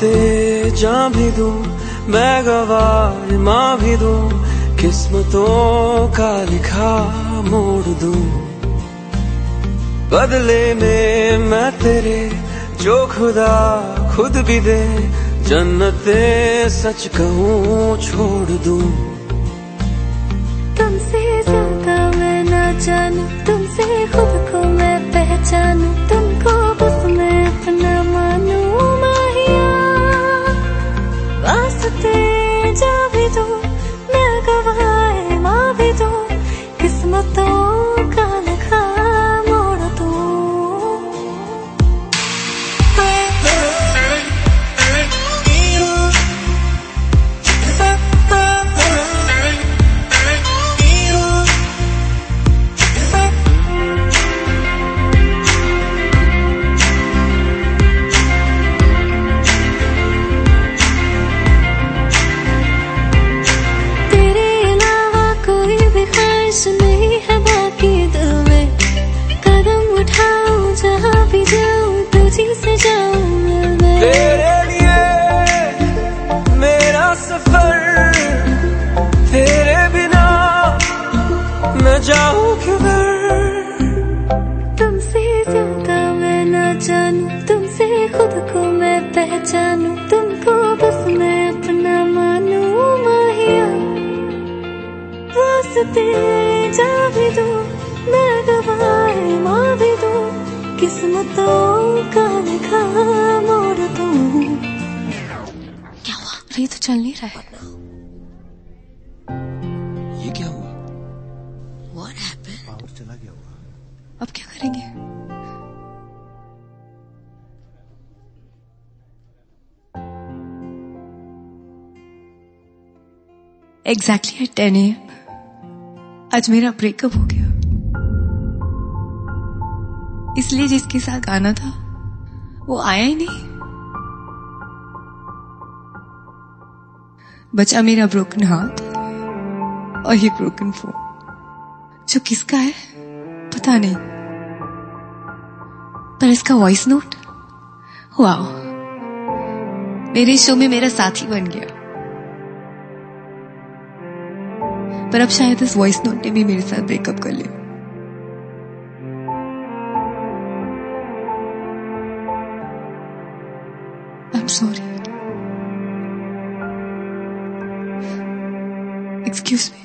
ते जा भी दू, मैं गवार माँ भी दू, किस्मतों का लिखा मोड़ दू। बदले में मैं तेरे, जो खुदा खुद भी दे, जन्नते सच कहूँ छोड़ दूँ। जा भी दो मैं गवाए माँ भी दो। किस्मतों का लिखा मोर क्या हुआ? तो चल नहीं रहा है। ये क्या हुआ? What happened? पावर चला गया अब क्या करेंगे? Exactly at 10 a.m. आज मेरा ब्रेकअप हो गया। इसलिए जिसके साथ आना था, वो आया ही नहीं। बचा मेरा ब्रोकन हाथ और ये ब्रोकन फ़ोन जो किसका है, पता नहीं। पर इसका वॉइस नोट वाह मेरे शो में मेरा साथी बन गया। पर अब शायद इस वॉइस नोट ने भी मेरे साथ ब्रेकअप कर लिया I'm sorry. Excuse me.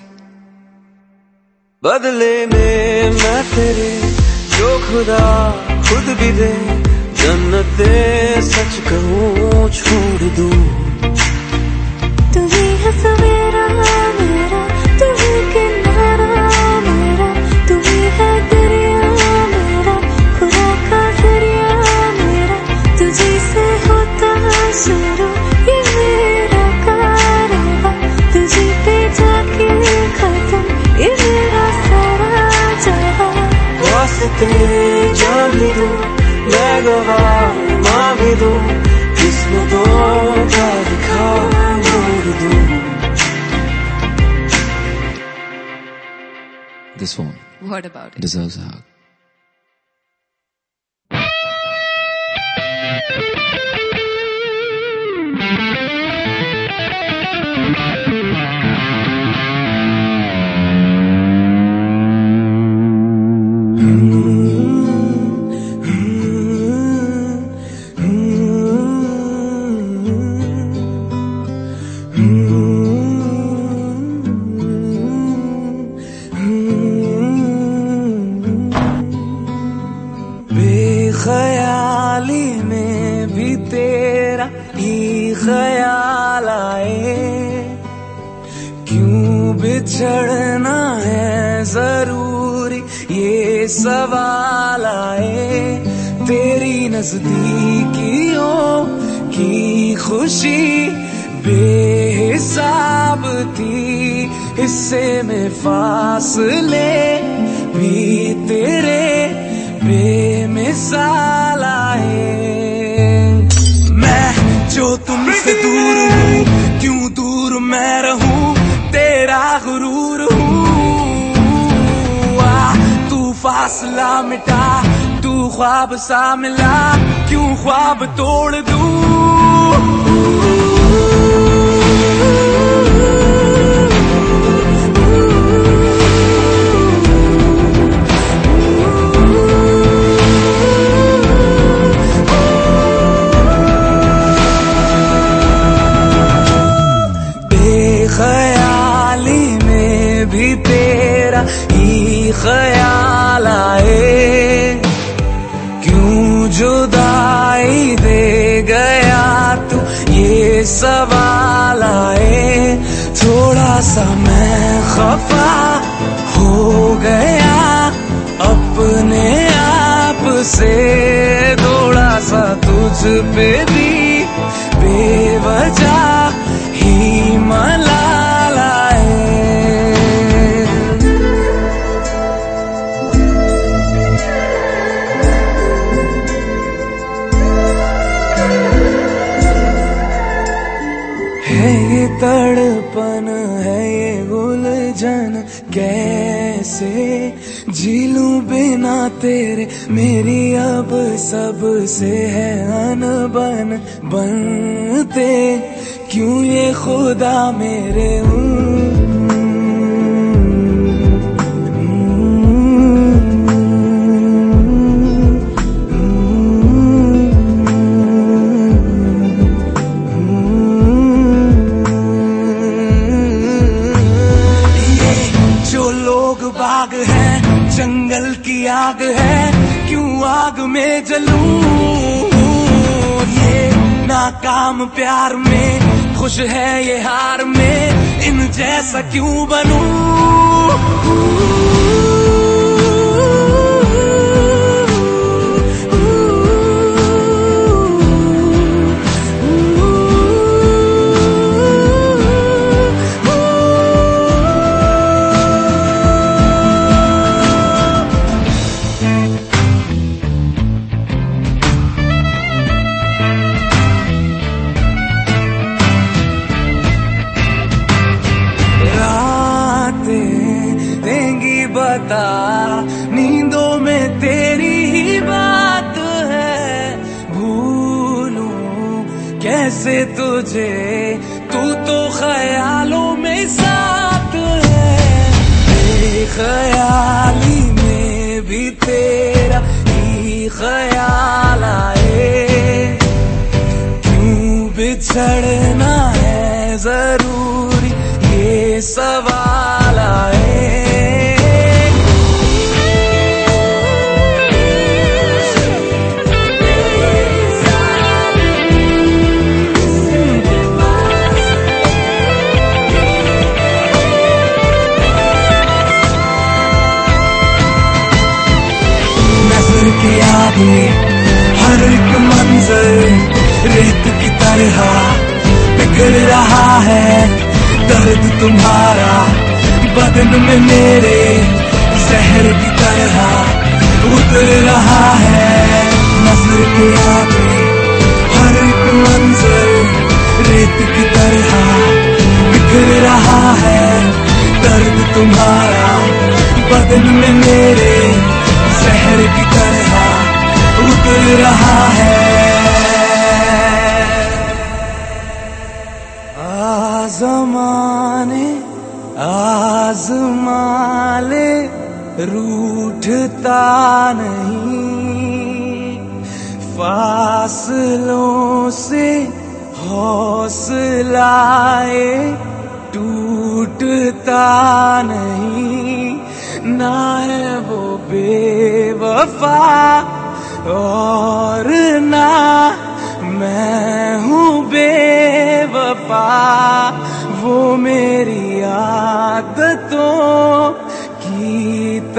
बदले में मैं तेरे जो खुदा खुद भी दे जन्नते सच कहूँ छोड़ दूँ तू ही This one. What about it? Deserves a hug. ख्वाब सा मिला क्यों ख्वाब तोड़ दूँ? बेख्याली में भी तेरा ही ख्याल सवाल आए, थोड़ा सा मैं खफा हो गया, अपने आप से थोड़ा सा तुझ पे भी बेवजह उलझन कैसे जीलू बिना तेरे? मेरी अब सबसे है अनबन बनते। क्यों ये खुदा मेरे ये लोग है, जंगल की आग है, क्यों आग में जलूं? ये नाकाम प्यार में, खुश है ये हार में, इन जैसा क्यों बनूं? तुझे, तू तो ख्यालों में साथ है। ख्याली में भी तेरा ही ख्याल आए। क्यों बिछड़ना है ज़रूरी ये सवाल? दर्द तुम्हारा बदन में मेरे जहर की तरह उतर रहा है। नज़र के आगे हर एक मंजर रेत की तरह बिखर रहा है। दर्द तुम्हारा बदन में मेरे जहर की तरह उतर रहा है। रूठता नहीं। फासलों से हौसलाए टूटता नहीं। ना है वो बेवफा और ना मैं हूँ बेवफा। वो मेरी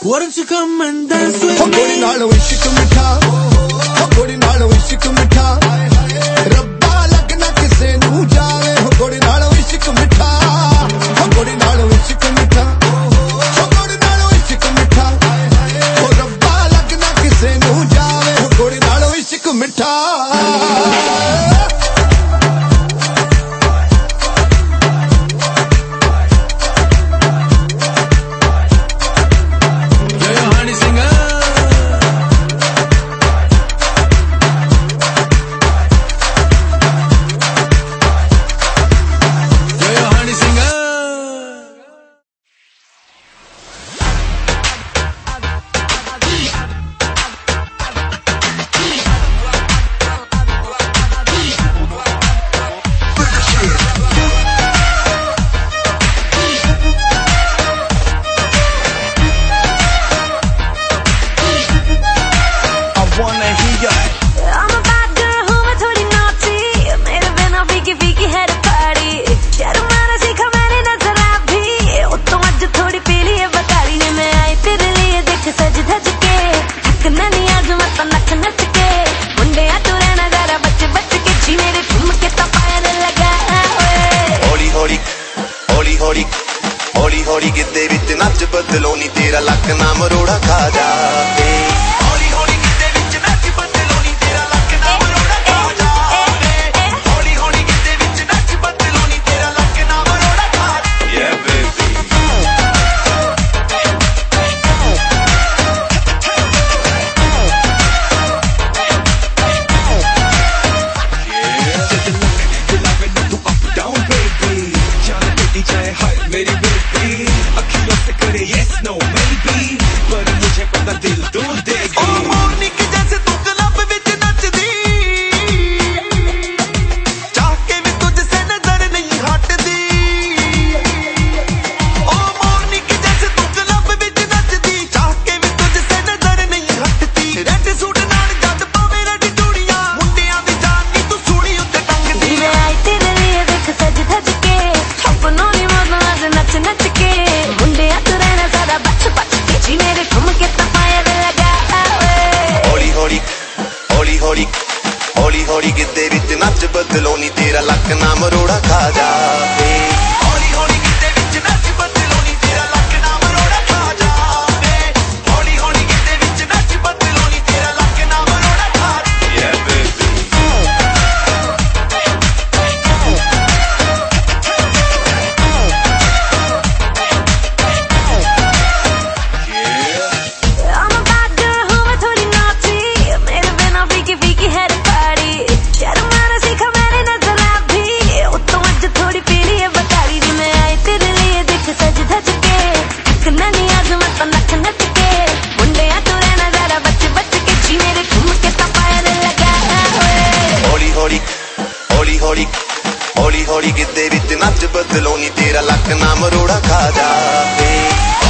Why don't you come and dance with me? ਅੱਜ ਬਦਲੋ ਨਹੀਂ ਤੇਰਾ ਲੱਕ ਨਾਮ ਰੋੜਾ ਖਾ ਜਾ। ਹੌਲੀ ਹੌਲੀ ਹੌਲੀ ਹੌਲੀ ਗਿੱਧੇ ਵਿੱਚ ਨੱਚ ਬਦਲੋ ਨੀ ਤੇਰਾ ਲੱਕ ਨਾ ਮਰੋੜਾ ਖਾ ਜਾਵੇ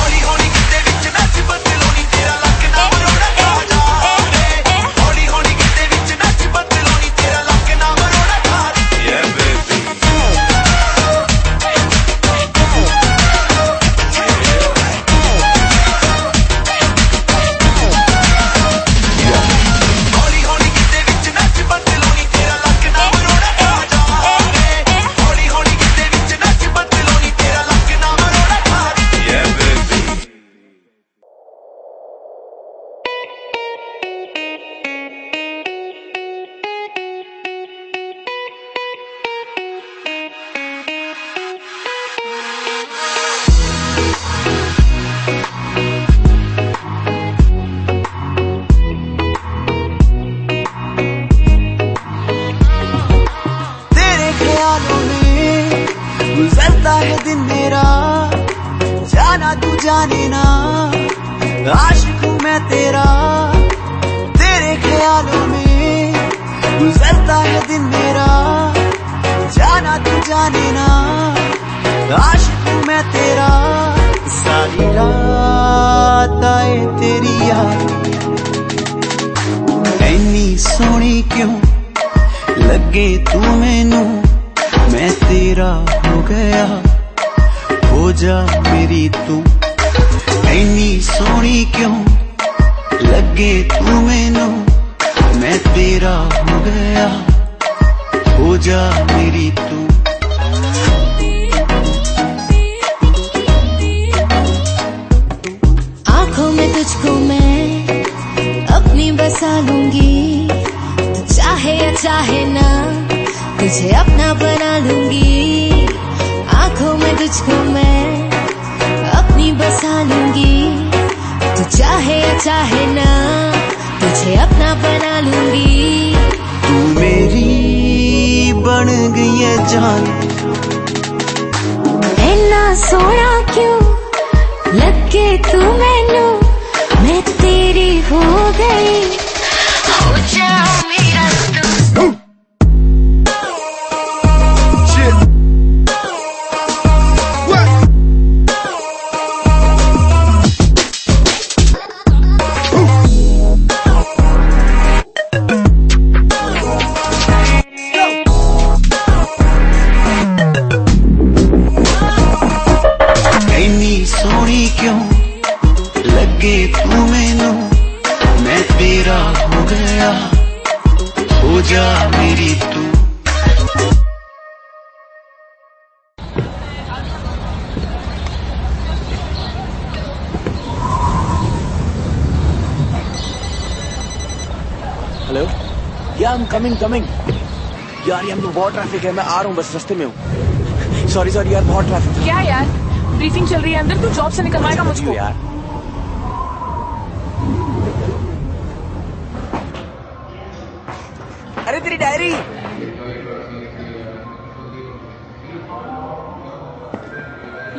आशिक मैं तेरा, तेरे ख्यालों में गुजरता है दिन मेरा। जाना तू जाने ना, आशिक मैं तेरा। सारी रात आए तेरी याद। ऐनी सोनी क्यों लगे तू मैनू? मैं तेरा हो गया, हो जा मेरी तू। आँखों में तुझको मैं अपनी बसा लूँगी। चाहे या चाहे ना, तुझे अपना बना लूँगी। आँखों में तुझको मैं बसा लूँगी। तू चाहे या चाहे ना तुझे अपना बना लूँगी। तू मेरी बन गई है जान। इन्ना सोना क्यों? लगे तू मैनू। यार ये हम लोग बहुत ट्रैफ़िक है मैं आ रहा हूँ बस रास्ते में हूँ। सॉरी सॉरी यार बहुत ट्रैफ़िक है। क्या यार? ब्रीफिंग चल रही है अंदर तू जॉब से निकलवाएगा मुझको। यार। अरे तेरी diary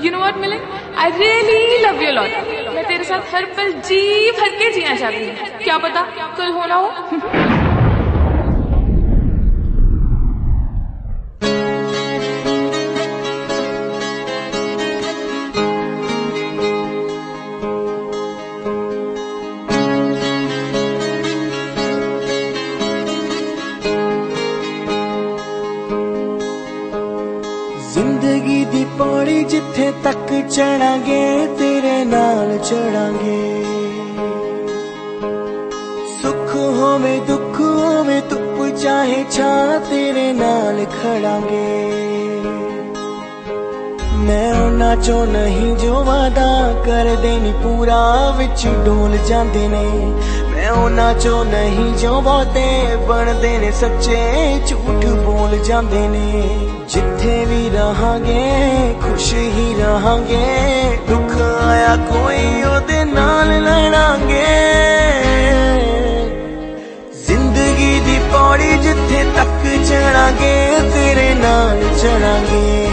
you know what Milan I really love you lot मैं तेरे साथ हर पल जी भर के जीना चाहती हूँ। क्या पता कल होना हो? ਜਾਂਦੇ ਨੇ ਮੈਂ ਉਹਨਾਂ ਚੋਂ ਨਹੀਂ ਜੋ ਬਹੁਤੇ ਬਣਦੇ ਨੇ ਸੱਚੇ ਝੂਠ ਬੋਲ ਜਾਂਦੇ ਨੇ ਜਿੱਥੇ ਵੀ ਰਹਾਂਗੇ ਖੁਸ਼ ਹੀ ਰਹਾਂਗੇ ਦੁੱਖ ਆਇਆ ਕੋਈ ਉਹਦੇ ਨਾਲ ਲੜਾਂਗੇ ਜ਼ਿੰਦਗੀ ਦੀ ਪੌੜੀ ਜਿੱਥੇ ਤੱਕ ਚੜਾਂਗੇ ਤੇਰੇ ਨਾਲ ਚੜਾਂਗੇ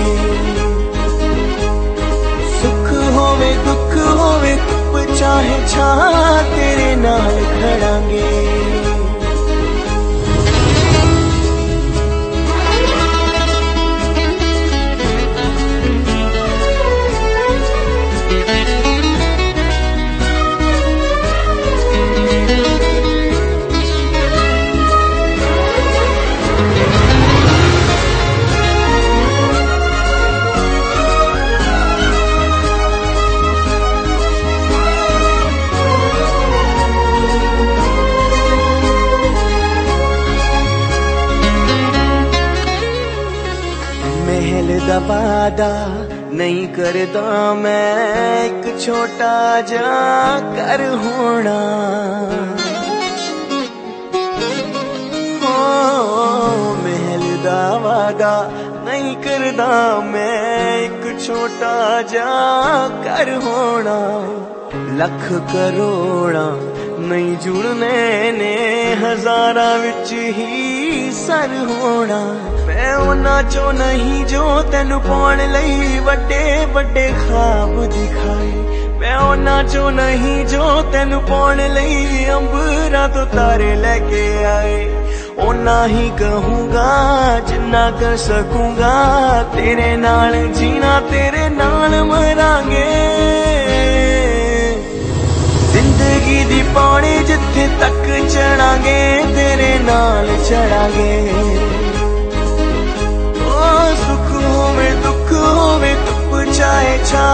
ਸੁੱਖ ਹੋਵੇ ਦੁੱਖ ਹੋਵੇ चाहे छा तेरे नाल खड़ांगे। ਵਾਦਾ ਨਹੀਂ ਕਰਦਾ ਮੈਂ, ਇੱਕ ਛੋਟਾ ਜਿਹਾ ਕਰ ਹੋਣਾ। ਹੋ ਮਹਿਲ ਦਾ ਵਾਦਾ ਨਹੀਂ ਕਰਦਾ ਮੈਂ, ਇੱਕ ਛੋਟਾ ਜਿਹਾ ਕਰ ਹੋਣਾ। ਲੱਖ ਕਰੋੜਾਂ ਨਹੀਂ ਜੁੜਨੇ ਨੇ, ਹਜ਼ਾਰਾਂ ਵਿੱਚ ਹੀ ਸਰ ਹੋਣਾ। ਮੈਂ ਉਹਨਾਂ ਚੋਂ ਨਹੀਂ ਜੋ ਤੈਨੂੰ ਪਾਉਣ ਲਈ ਵੱਡੇ ਵੱਡੇ ਖਾਬ ਦਿਖਾਏ ਮੈਂ ਉਹਨਾਂ ਚੋਂ ਨਹੀਂ ਜੋ ਤੈਨੂੰ ਪਾਉਣ ਲਈ ਅੰਬਰਾਂ ਤੋਂ ਤਾਰੇ ਲੈ ਕੇ ਆਏ ਉਹਨਾਂ ਹੀ ਕਹੂੰਗਾ ਜਿੰਨਾ ਕਰ ਸਕੂੰਗਾ ਤੇਰੇ ਨਾਲ ਜੀਣਾ ਤੇਰੇ ਨਾਲ ਮਰਾਂਗੇ ਜ਼ਿੰਦਗੀ ਦੀ ਪੌੜੀ ਜਿੱਥੇ ਤੱਕ ਚੜਾਂਗੇ ਤੇਰੇ ਨਾਲ ਚੜਾਂਗੇ जाए चा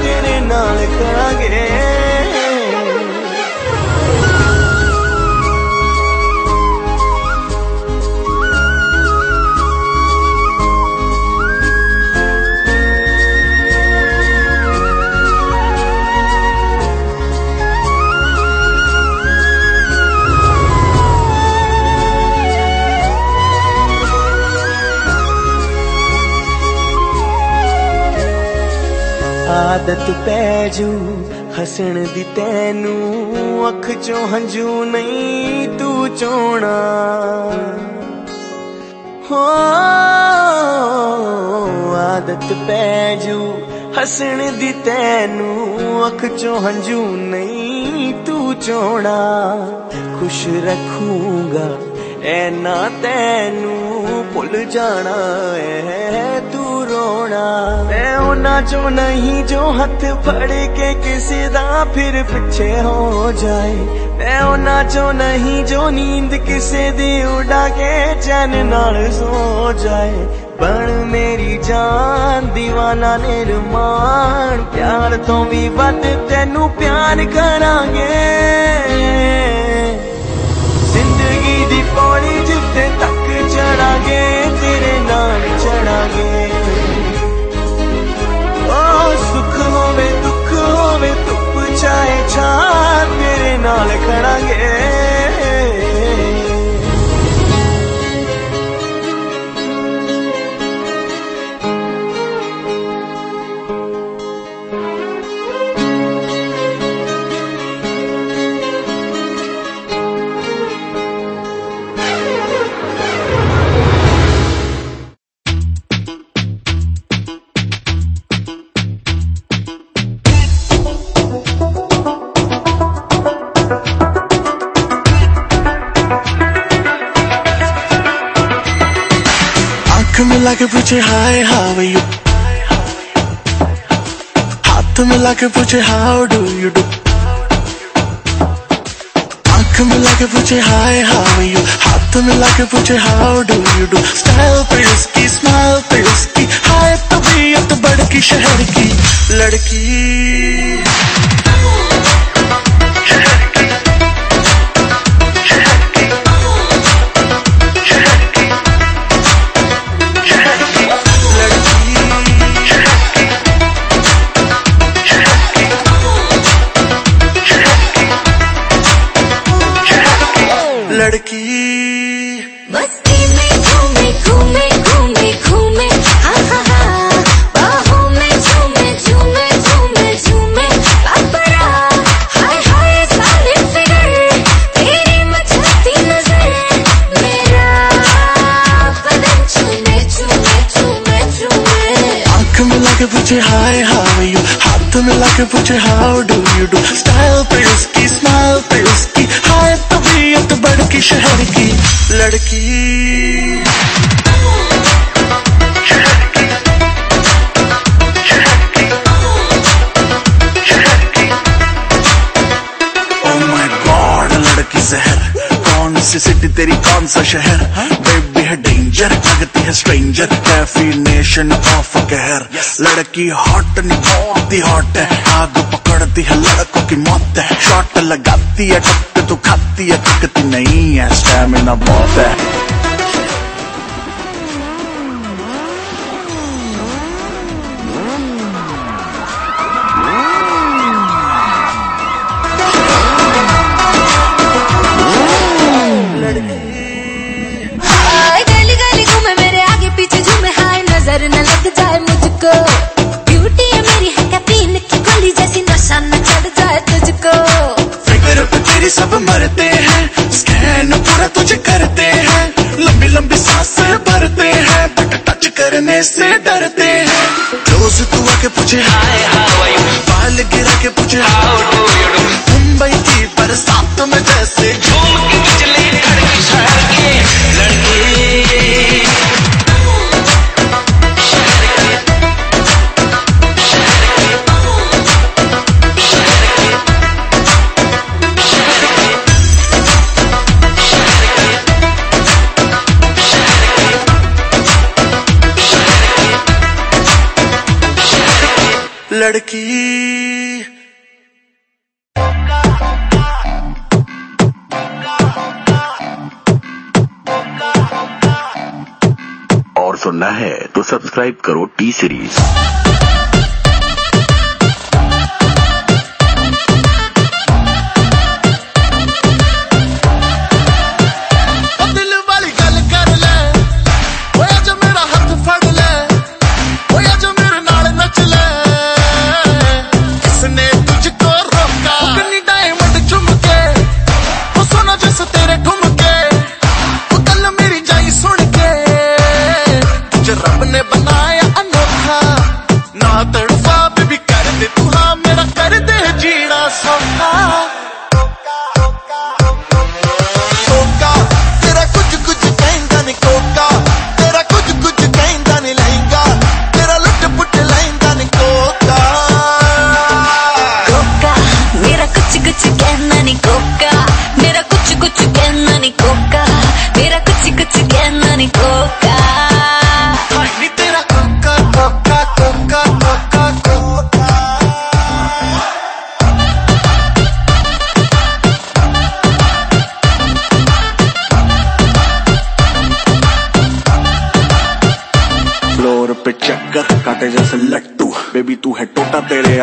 तेरे नाल करांगे ਆਦਤ ਪੈ ਜੂ, ਹਸਣ ਦੀ ਤੈਨੂੰ ਅੱਖ ਚੋਂ ਹੰਝੂ ਨਹੀਂ ਤੂੰ ਚੋਣਾ। ਹੋ, ਆਦਤ ਪੈ ਜੂ, ਹਸਣ ਦੀ ਤੈਨੂੰ ਅੱਖ ਚੋਂ ਹੰਝੂ ਨਹੀਂ ਤੂੰ ਚੋਣਾ। ਖੁਸ਼ ਰੱਖੂਗਾ, ਐ ਨਾ ਤੈਨੂੰ ਭੁੱਲ ਜਾਣਾ, ਐ ਤੂੰ ਰੋਣਾ ਮੈਂ ਉਹਨਾਂ ਚੋਂ ਨਹੀਂ ਜੋ ਹੱਥ ਫੜ ਕੇ ਕਿਸੇ ਦਾ ਫਿਰ ਪਿੱਛੇ ਹੋ ਜਾਏ ਮੈਂ ਉਹਨਾਂ ਚੋਂ ਨਹੀਂ ਜੋ ਨੀਂਦ ਕਿਸੇ ਦੀ ਉਡਾ ਕੇ ਚੈਨ ਨਾਲ ਸੋ ਜਾਏ ਬਣ ਮੇਰੀ ਜਾਨ ਦੀਵਾਨਾ ਨਿਰਮਾਨ ਪਿਆਰ ਤੋਂ ਵੀ ਵੱਧ ਤੈਨੂੰ ਪਿਆਰ ਕਰਾਂਗੇ ਜ਼ਿੰਦਗੀ ਦੀ ਪੌੜੀ ਜਿੱਥੇ ਤੱਕ ਚੜਾਂਗੇ ਤੇਰੇ ਨਾਲ ਚੜਾਂਗੇ ਓ ਸੁੱਖ ਹੋਵੇ ਦੁੱਖ ਹੋਵੇ ਧੁੱਪ ਚਾਹੇ ਛਾਂ ਤੇਰੇ ਨਾਲ ਖੜਾਂਗੇ पूछे, हाय हाउ यू हाथ मिला के पूछे हाउ डू यू डू आँख मिला के पूछे, हाय हाउ यू हाथ मिला के पूछे how do you do style पे उसकी स्माइल पे उसकी, हाय, तबीयत बड़की शहर की लड़की। के पूछे how do you do style पे उसकी स्माइल पे उसकी हाय तबीयत बड़की शहर की लड़की। Oh my God, लड़की जहर। कौन सी सिटी तेरी कौन सा शहर? है डेंजर लगती है स्ट्रेंजर डेफिनेशन ऑफ़ कहर लड़की हॉट नहीं बहुत ही हॉट है। आग पकड़ती है लड़कों की मौत है। शॉट लगाती है टक्कर तो खाती है थकती नहीं है स्टैमिना बहुत है। ब्यूटी है मेरी, है कैफीन की गोली जैसी? नशा न चढ़ जाए तुझको। फिगर पे तेरी सब मरते हैं। स्कैन पूरा तुझे करते हैं। लंबी लंबी साँसें भरते हैं। बट टच करने से डरते हैं। रोज तू आके पूछे, हाय हाउ बाल गिरा के पूछे how do you do Mumbai की बरसात में जैसे सब्सक्राइब करो टी सीरीज़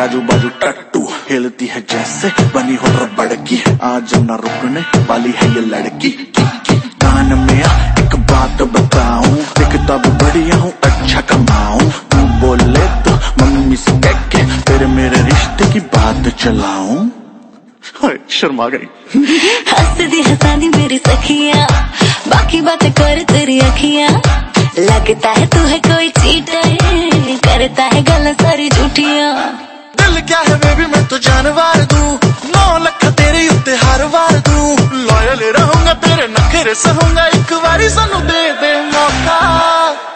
आजू बाजू टट्टू हिलती है जैसे बनी हो रबड़ की। आज न रुकने वाली है ये लड़की। कान में आ, एक बात बताऊँ दिखता भी बढ़िया हूँ अच्छा कमाऊं। तू बोले तो मम्मी से कह के फिर मेरे रिश्ते की बात चलाऊं। शर्मा गई। हंस दी हंसानी मेरी सखिया बाकी बातें कर तेरी अखिया। लगता है तू है कोई चीटर करता है गलत सारी झूठिया। ਦਿਲ ਕਹੇ ਬੇਬੀ ਮੈਂ ਤੋ ਜਾਨਵਰ ਦੂੰ। ਨੌ ਲੱਖ ਤੇਰੇ ਉੱਤੇ ਹਰ ਵਾਰ ਦੂੰ। ਲਾਇਲ ਰਹੂੰਗਾ ਤੇਰੇ ਨਖਰੇ ਸਹੂੰਗਾ, ਇੱਕ ਵਾਰੀ ਸਾਨੂੰ ਦੇ ਦੇ ਮੌਕਾ।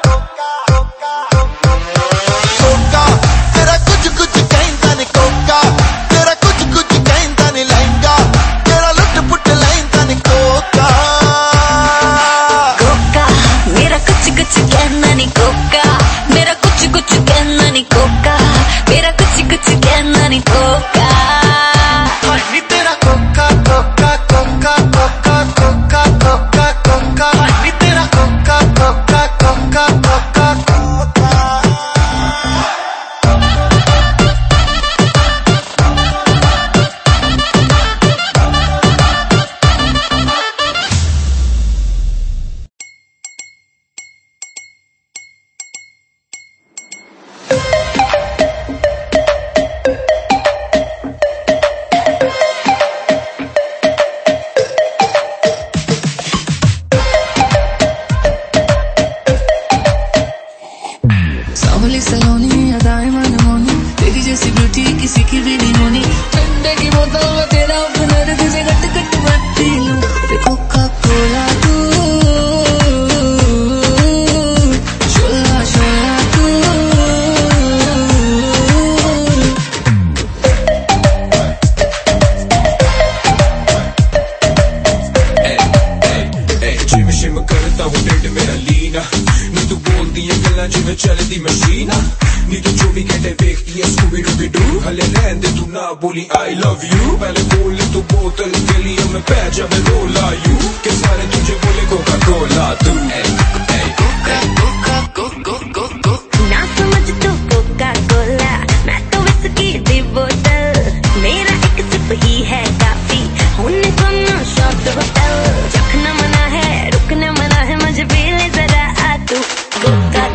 boca.